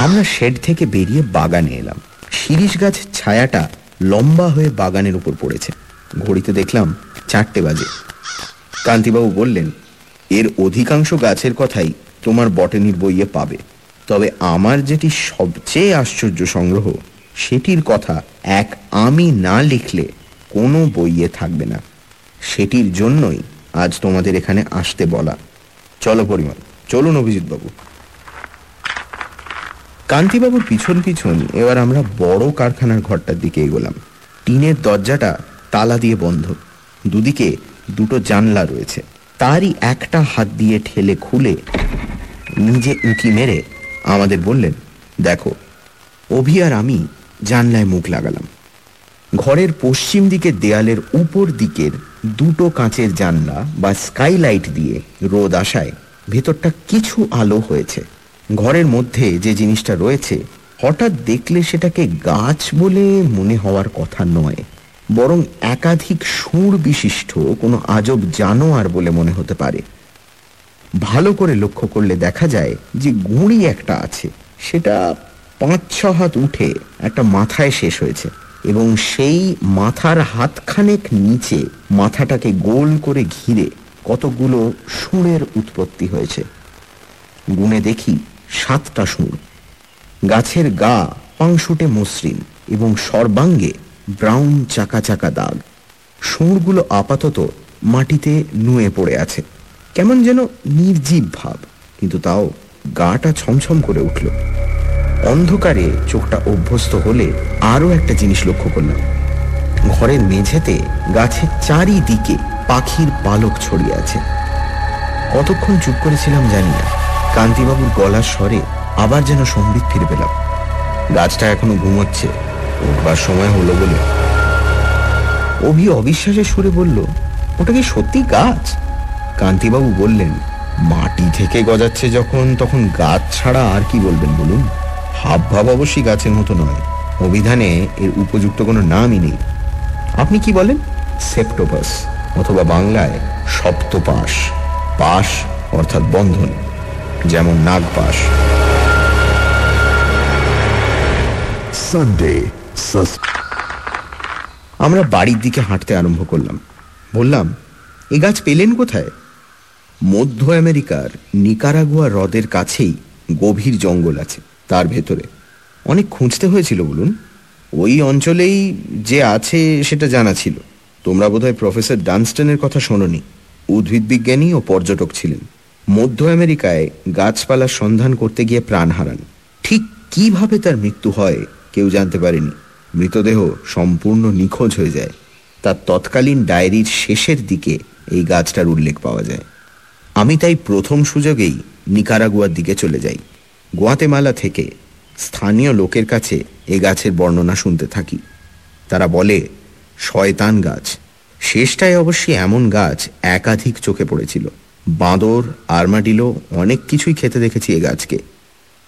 S2: আমরা শেড থেকে বেরিয়ে বাগানে এলাম। শিরিষ গাছের ছায়াটা লম্বা হয়ে বাগানের উপর পড়েছে। ঘড়িতে দেখলাম চারটে বাজে। কান্তিবাবু বললেন, এর অধিকাংশ গাছের কথাই তোমার বটেনির বইয়ে পাবে। তবে আমার যেটি সবচেয়ে আশ্চর্য সংগ্রহ, সেটির কথা এক আমি না লিখলে কোনো বইয়ে থাকবে না। সেটির জন্যই আজ তোমাদের এখানে আসতে বলা। চলো পরিমাণ চলুন অভিজিৎবাবু। কান্তিবাবুর পিছন পিছন এবার আমরা বড় কারখানার ঘরটার দিকে এগোলাম। টিনের দরজাটা তালা দিয়ে বন্ধ। দুদিকে দুটো জানলা রয়েছে। তারই একটা হাত দিয়ে ঠেলে খুলে নিজে উঁকি মেরে আমাদের বললেন, দেখো, অভি আর আমি জানলায় মুখ লাগালাম। ঘরের পশ্চিম দিকের দেয়ালের উপর দিকের দুটো কাঁচের জানলা বা স্কাইলাইট দিয়ে রোদ আসায় ভেতরটা কিছু আলো হয়েছে। ঘরের মধ্যে যে জিনিসটা রয়েছে, হঠাৎ দেখলে সেটাকে গাছ বলে মনে হওয়ার কথা নয়, বরং একাধিক সুর বিশিষ্ট কোনো আজব জানোয়ার বলে মনে হতে পারে। ভালো করে লক্ষ্য করলে দেখা যায় যে গুঁড়ি একটা আছে, সেটা পাঁচ ছ হাত উঠে একটা মাথায় শেষ হয়েছে এবং সেই মাথার হাতখানেক নিচে মাথাটাকে গোল করে ঘিরে কতগুলো সুরের উৎপত্তি হয়েছে। গুনে দেখি সাতটা সুর গাছের গা পাংশুটে মসৃণ এবং সর্বাঙ্গে ব্রাউন চাকা চাকা দাগ। সুরগুলো আপাতত মাটিতে নুয়ে পড়ে আছে। কেমন যেন নির্জীব ভাব, কিন্তু তাও গাটা ছমছম করে উঠল। অন্ধকারে চোখটা অভ্যস্ত হলে আরও একটা জিনিস লক্ষ্য করলাম। ঘরের মেঝেতে গাছের চারিদিকে পাখির পালক ছড়িয়ে আছে। কতক্ষণ চুপ করেছিলাম জানি না। কান্তিবাবুর গলার স্বরে আবার যেন সম্বিত ফিরে পেলাম। গাছটা এখনও ঘুমোচ্ছে, উঠবার সময় হলো বলে। অভি অবিশ্বাসের সুরে বলল, ওটা কি সত্যি গাছ? কান্তিবাবু বললেন, মাটি থেকে গজাচ্ছে যখন, তখন গাছ ছাড়া আর কি বলবেন বলুন? হাব ভাব অবশ্যই গাছের মতো নয়। অভিধানে এর উপযুক্ত কোনো নামই নেই। আপনি কি বলেন? সেপ্টোপাস, অথবা বাংলায় সপ্তপাশ। পাশ অর্থাৎ বন্ধন। যেমন নাগপাশ।
S1: সানডে
S2: আমরা বাড়ির দিকে হাঁটতে আরম্ভ করলাম। বললাম এ গাছ পেলেন কোথায়? মধ্য আমেরিকার নিকারাগুয়া হ্রদের কাছেই গভীর জঙ্গল আছে তার ভেতরে। অনেক খুঁজতে হয়েছিল বলুন। ওই অঞ্চলেই যে আছে সেটা জানা ছিল। তোমরা বোধহয় প্রফেসর ডানস্টনের কথা শোনোনি। উদ্ভিদ বিজ্ঞানী ও পর্যটক ছিলেন। মধ্য আমেরিকায় গাছপালার সন্ধান করতে গিয়ে প্রাণ হারান। ঠিক কীভাবে তার মৃত্যু হয় কেউ জানতে পারেনি। মৃতদেহ সম্পূর্ণ নিখোঁজ হয়ে যায়। তার তৎকালীন ডায়েরির শেষের দিকে এই গাছটার উল্লেখ পাওয়া যায়। আমি তাই প্রথম সুযোগেই নিকারাগুয়ার দিকে চলে যাই। গোয়াতেমালা থেকে স্থানীয় লোকের কাছে এ গাছের বর্ণনা শুনতে থাকি। তারা বলে, শয়তান গাছ। শেষটায় অবশ্যই এমন গাছ একাধিক চোখে পড়েছিল। বাঁদর, আরমাডিলো, অনেক কিছুই খেতে দেখেছি এ গাছকে।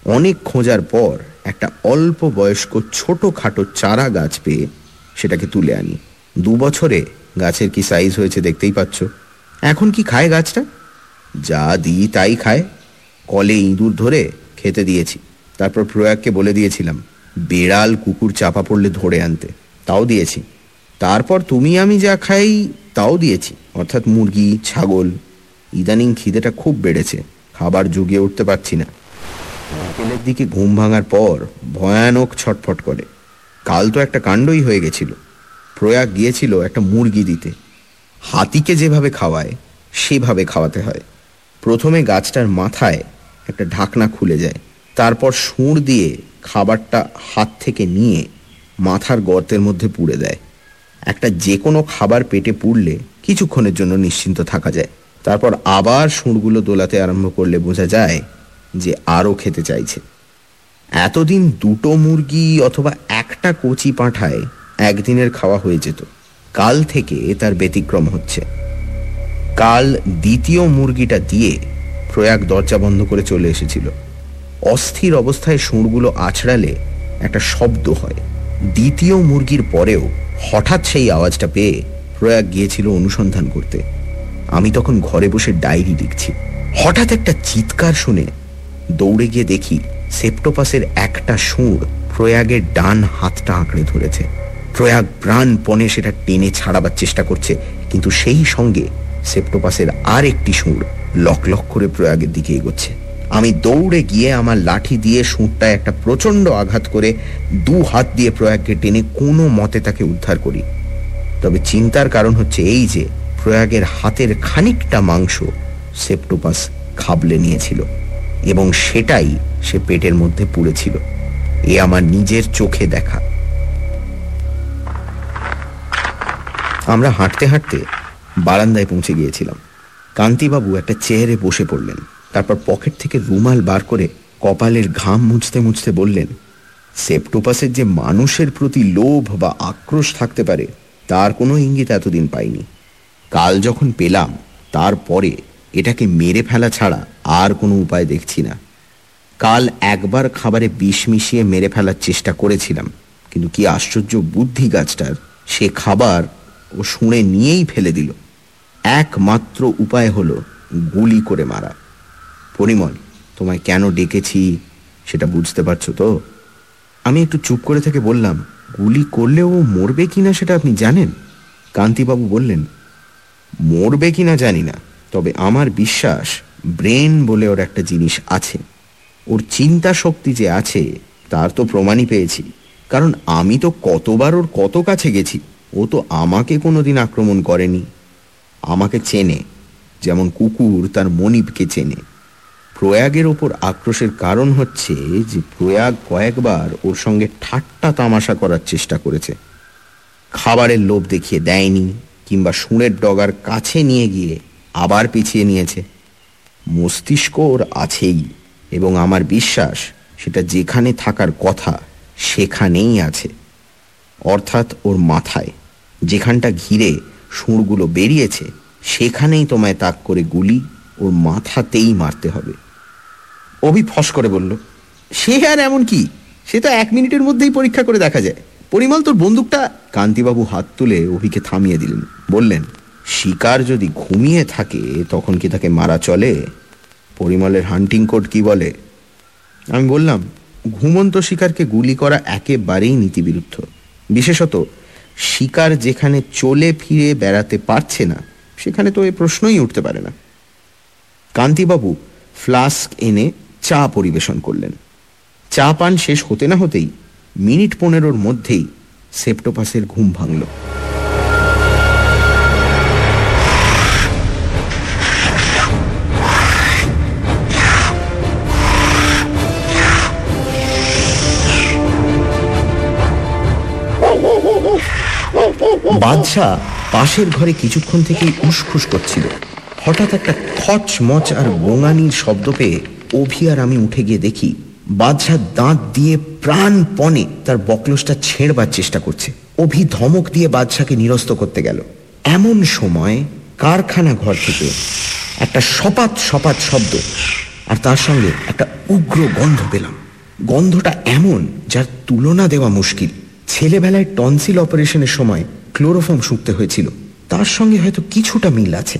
S2: অনেক খোঁজার পর একটা অল্প বয়স্ক ছোট খাটো চারা গাছ পেয়ে সেটাকে তুলে আনি। দু বছরে গাছের কি সাইজ হয়েছে দেখতেই পাচ্ছ। এখন কি খায় গাছটা? যা দিই তাই খায়। কলে ইঁদুর ধরে খেতে দিয়েছি। তারপর প্রয়াগকে বলে দিয়েছিলাম, বেড়াল কুকুর চাপা পড়লে ধরে আনতে। তাও দিয়েছি। তারপর তুমি আমি যা খাই তাও দিয়েছি। অর্থাৎ মুরগি, ছাগল ইদানিং খিদেটা খুব বেড়েছে। খাবার জুগিয়ে উঠতে পারছি না। বিকেলের দিকে ঘুম ভাঙার পর ভয়ানক ছটফট করে। কাল তো একটা কাণ্ডই হয়ে গেছিল। প্রয়াগ গিয়েছিল একটা মুরগি দিতে। হাতিকে যেভাবে খাওয়ায়, সেভাবে খাওয়াতে হয়। প্রথমে গাছটার মাথায় একটা ঢাকনা খুলে যায়। তারপর সুঁড় দিয়ে খাবারটা হাত থেকে নিয়ে মাথার গর্তের মধ্যে পুড়ে দেয়। একটা যে কোনো খাবার পেটে পুড়লে কিছুক্ষণের জন্য নিশ্চিন্ত থাকা যায়। তারপর আবার সুঁড়গুলো দোলাতে আরম্ভ করলে বোঝা যায় যে আরও খেতে চাইছে। এতদিন দুটো মুরগি অথবা একটা কচি পাঁঠায় একদিনের খাওয়া হয়ে যেত। কাল থেকে তার ব্যতিক্রম হচ্ছে। কাল দ্বিতীয় মুরগিটা দিয়ে প্রয়াগ দরজা বন্ধ করে চলে এসেছিল। অস্থির অবস্থায় সুঁড়গুলো আছড়ালে একটা শব্দ হয়। দ্বিতীয় মুরগির পরেও হঠাৎ সেই আওয়াজটা পেয়ে প্রয়াগ গিয়েছিল অনুসন্ধান করতে। আমি তখন ঘরে বসে ডায়েরি লিখছি। হঠাৎ একটা চিৎকার শুনে দৌড়ে গিয়ে দেখি সেপ্টোপাসের একটা সুর প্রয়াগের ডান হাতটা আঁকড়ে ধরেছে। প্রয়াগ প্রাণপণে সেটা টেনে ছাড়াবার চেষ্টা করছে, কিন্তু সেই সঙ্গে সেপ্টোপাসের আর একটি সুর লক লক করে প্রয়াগের দিকে এগোচ্ছে। আমি দৌড়ে গিয়ে আমার লাঠি দিয়ে সুরটায় একটা প্রচণ্ড আঘাত করে দু হাত দিয়ে প্রয়াগকে টেনে কোনো মতে তাকে উদ্ধার করি। তবে চিন্তার কারণ হচ্ছে এই যে প্রয়াগের হাতের খানিকটা মাংস সেপ্টোপাস খাবলে নিয়েছিল এবং সেটাই সে পেটের মধ্যে পুড়েছিল। এ আমার নিজের চোখে দেখা। আমরা হাঁটতে হাঁটতে বারান্দায় পৌঁছে গিয়েছিলাম। কান্তিবাবু একটা চেয়ারে বসে পড়লেন। তারপর পকেট থেকে রুমাল বার করে কপালের ঘাম মুছতে মুছতে বললেন, সেপ্টোপাসের যে মানুষের প্রতি লোভ বা আক্রোশ থাকতে পারে, তার কোনো ইঙ্গিত এতদিন পাইনি। কাল যখন পেলাম তারপরে এটাকে মেরে ফেলা ছাড়া আর কোনো উপায় দেখছি না। কাল একবার খাবারে বিষ মিশিয়ে মেরে ফেলার চেষ্টা করেছিলাম, কিন্তু কি আশ্চর্য বুদ্ধি গাছটার। সে খাবার ও শুঁড়ে নিয়েই ফেলে দিল। একমাত্র উপায় হলো গুলি করে মারা। পরিমল, তোমায় কেন ডেকেছি সেটা বুঝতে পারছ তো? আমি একটু চুপ করে থেকে বললাম, গুলি করলে ও মরবে কিনা সেটা আপনি জানেন? কান্তিবাবু বললেন মরবে কিনা জানি না, তবে আমার বিশ্বাস ব্রেন বলে ওর একটা জিনিস আছে। ওর চিন্তা শক্তি যে আছে, তার তো প্রমাণই পেয়েছি। কারণ আমি তো কতবার ওর কত কাছে গেছি, ও তো আমাকে কোনোদিন আক্রমণ করেনি। আমাকে চেনে, যেমন কুকুর তার মনিবকে চেনে। প্রয়াগের ওপর আক্রোশের কারণ হচ্ছে যে প্রয়াগ কয়েকবার ওর সঙ্গে ঠাট্টা তামাশা করার চেষ্টা করেছে। খাবারের লোভ দেখিয়ে দেয়নি কিংবা শুঁড়ের ডগার কাছে নিয়ে গিয়ে আবার পিছিয়ে নিয়েছে। মস্তিষ্ক ওর আছেই এবং আমার বিশ্বাস সেটা যেখানে থাকার কথা সেখানেই আছে। অর্থাৎ ওর মাথায় যেখানটা ঘিরে সুরগুলো বেরিয়েছে সেখানেই তোমায় তাক করে গুলি ওর মাথাতেই মারতে হবে। অভি ফস করে বলল, সে আর এমন কি? সে তো এক মিনিটের মধ্যেই পরীক্ষা করে দেখা যায়। পরিমল তোর বন্দুকটা কান্তিবাবু হাত তুলে অভিকে থামিয়ে দিলেন। বললেন, শিকার যদি ঘুমিয়ে থাকে, তখন কি তাকে মারা চলে? পরিমলের হান্টিং কোড কি বলে? আমি বললাম, ঘুমন্ত শিকারকে গুলি করা একেবারেই নীতিবিরুদ্ধ। বিশেষত, শিকার যেখানে চলে ফিরে বেড়াতে পারছে না, সেখানে তো এ প্রশ্নই উঠতে পারে না। কান্তিবাবু ফ্লাস্ক এনে চা পরিবেশন করলেন। চা পান শেষ হতে না হতেই মিনিট পনেরোর মধ্যেই সেপ্টোপাসের ঘুম ভাঙল। বাদশাহ পাশের ঘরে কিছুক্ষণ থেকেই উসখুস করছিল। হঠাৎ একটা খচ মচ আর গোঙানির শব্দ পেয়ে অভি আর আমি উঠে গিয়ে দেখি বাদশাহ দাঁত দিয়ে প্রাণপণে তার বকলসটা ছেড়বার চেষ্টা করছে। অভি ধমক দিয়ে বাদশাকে নিরস্ত করতে গেল। এমন সময় কারখানা ঘর থেকে একটা সপাত সপাত শব্দ আর তার সঙ্গে একটা উগ্র গন্ধ পেলাম। গন্ধটা এমন যার তুলনা দেওয়া মুশকিল। ছেলেবেলায় টনসিল অপারেশনের সময় ক্লোরোফর্ম শুকতে হয়েছিল। তার সঙ্গে হয়তো কিছুটা মিল আছে।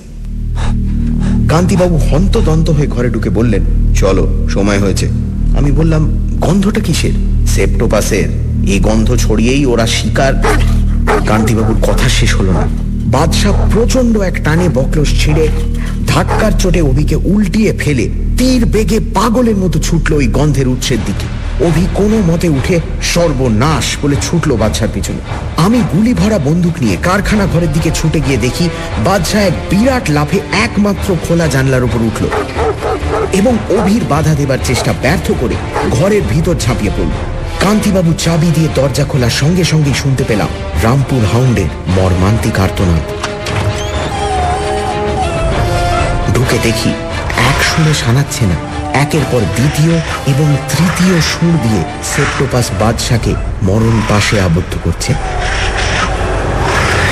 S2: কান্তিবাবু হন্তদন্ত হয়ে ঘরে ঢুকে বললেন, চলো, সময় হয়েছে। আমি বললাম, গন্ধটা কিসের? সেপ্টোপাসের। এই গন্ধ ছড়িয়েই ওরা শিকার। কান্তিবাবুর কথা শেষ হলো না। বাদশাহ প্রচণ্ড এক টানে বকলস ছিঁড়ে ধাক্কার চোটে অভিকে উল্টিয়ে ফেলে তীর বেগে পাগলের মতো ছুটলো ওই গন্ধের উৎসের দিকে। অভি কোনো মতে উঠে সর্বনাশ বলে ছুটলো বাদশার পিছনে। আমি গুলি ভরা বন্দুক নিয়ে কারখানা ঘরের দিকে ছুটে গিয়ে দেখি বাদশাহ এক বিরাট লাফে একমাত্র খোলা জানলার উপর উঠল। এবং অভির বাধা দেবার চেষ্টা ব্যর্থ করে ঘরের ভিতর ঝাঁপিয়ে পড়ল। কান্তিবাবু চাবি দিয়ে দরজা খোলার সঙ্গে সঙ্গেই শুনতে পেলাম রামপুর হাউন্ডের মর্মান্তিক আর্তনাদ। ঢুকে দেখি এক সুরে শানাচ্ছে না। একের পর দ্বিতীয় এবং তৃতীয় সুর দিয়ে সেপ্টোপাস বাদশাকে মরণ পাশে আবদ্ধ করছে।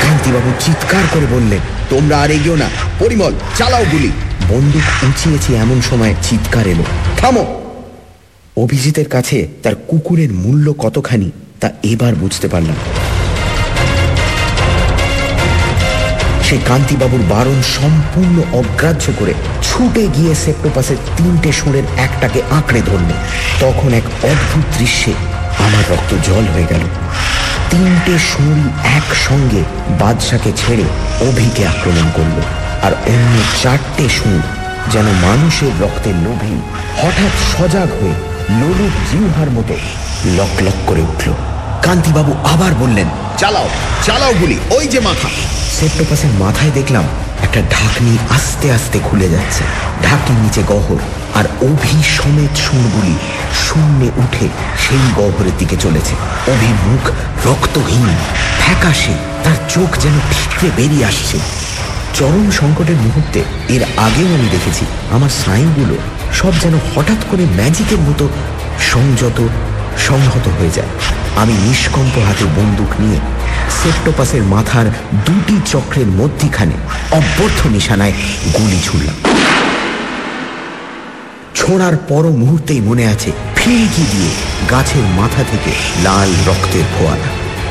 S2: কান্তিবাবু চিৎকার করে বললেন, তোমরা আর এগিয়েও না। পরিমল, চালাও গুলি। বন্দুক উঁচিয়েছি এমন সময় চিৎকার এলো। থামো! অভিজিতের কাছে তার কুকুরের মূল্য কতখানি, তা এবার বুঝতে পারলাম। সে কান্তিবাবুর বারণ সম্পূর্ণ অগ্রাহ্য করে ছুটে গিয়ে সেপ্টোপাসের তিনটে সুরের একটাকে আঁকড়ে ধরল। তখন এক অদ্ভুত দৃশ্যে আমার রক্ত জল হয়ে গেল। তিনটে সুরই একসঙ্গে বাদশাকে ছেড়ে অভিকে আক্রমণ করল। আর অন্য চারটে সুর যেন মানুষের রক্তের লোভে, হঠাৎ সজাগ হয়ে লোলুপ জিউহার মতো লক লক করে উঠল। কান্তিবাবু আবার বললেন, চালাও চালাও গুলি, ওই যে মাথা। সেপ্টোপাসের মাথায় দেখলাম একটা ঢাকনি আস্তে আস্তে খুলে যাচ্ছে। ঢাকনির নিচে গহর আর অভি সমেত সুরগুলি শূন্যে উঠে সেই গহরের দিকে চলেছে। অভি মুখ রক্তহীন, ফ্যাকাশে, তার চোখ যেন ঠিকরে বেরিয়ে আসছে। চরম সংকটের মুহূর্তে এর আগেও আমি দেখেছি আমার স্নায়ুগুলো সব যেন হঠাৎ করে ম্যাজিকের মতো সংযত, সংহত হয়ে যায়। আমি নিষ্কম্প হাতে বন্দুক নিয়ে সেপ্টোপাসের মাথার দুটি চক্রের মধ্যিখানে অব্যর্থ নিশানায় গুলি ছুড়লাম। ছো শোনার পর মুহূর্তেই মনে আছে ফিরকি দিয়ে গাছের মাথা থেকে লাল রক্তের ফোয়ারা।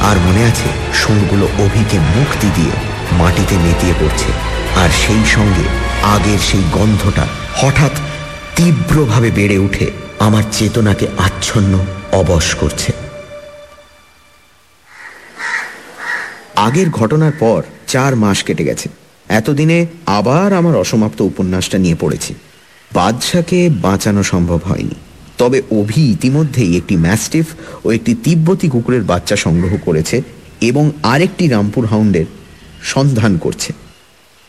S2: আর মনে আছে সুরগুলো অভিকে মুক্তি দিয়ে মাটিতে নেতিয়ে পড়ছে। আর সেই সঙ্গে আগের সেই গন্ধটা হঠাৎ তীব্রভাবে বেড়ে উঠে আমার চেতনাকে আচ্ছন্ন, অবশ করছে। আগের ঘটনার পর চার মাস কেটে গেছে। এতদিনে আবার আমার অসমাপ্ত উপন্যাসটা নিয়ে পড়েছি। বাদশাকে বাঁচানো সম্ভব হয়নি। তবে অভি ইতিমধ্যেই একটি ম্যাস্টিফ ও একটি তিব্বতী কুকুরের বাচ্চা সংগ্রহ করেছে এবং আরেকটি রামপুর হাউন্ডের সন্ধান করছে।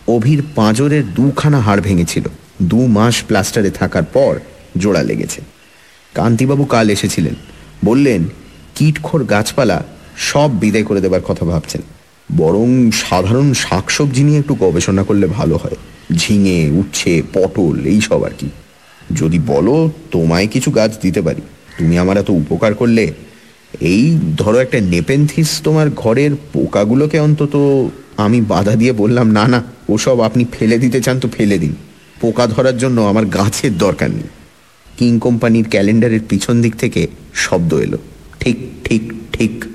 S2: অভির পাঁজরের দুখানা হাড় ভেঙেছিল। দু মাস প্লাস্টারে থাকার পর জোড়া লেগেছে। কান্তিবাবু কাল এসেছিলেন। বললেন, কীটখোর গাছপালা সব বিদায় করে দেবার কথা ভাবছেন। বরং সাধারণ শাকসবজি নিয়ে একটু গবেষণা করলে ভালো হয়। ঝিঙে, উচ্ছে, পটল এই সব আর কি। যদি বলো, তোমায় কিছু গাছ দিতে পারি। তুমি আমার এত উপকার করলে এই ধরো একটা নেপেন্থিস তোমার ঘরের পোকাগুলোকে অন্তত আমি বাধা দিয়ে বললাম, না না, ওসব আপনি ফেলে দিতে চান তো ফেলে দিন। পোকা ধরার জন্য আমার গাছের দরকার নেই। কিং কোম্পানির ক্যালেন্ডারের পিছন দিক থেকে শব্দ এলো। ঠিক ঠিক ঠিক।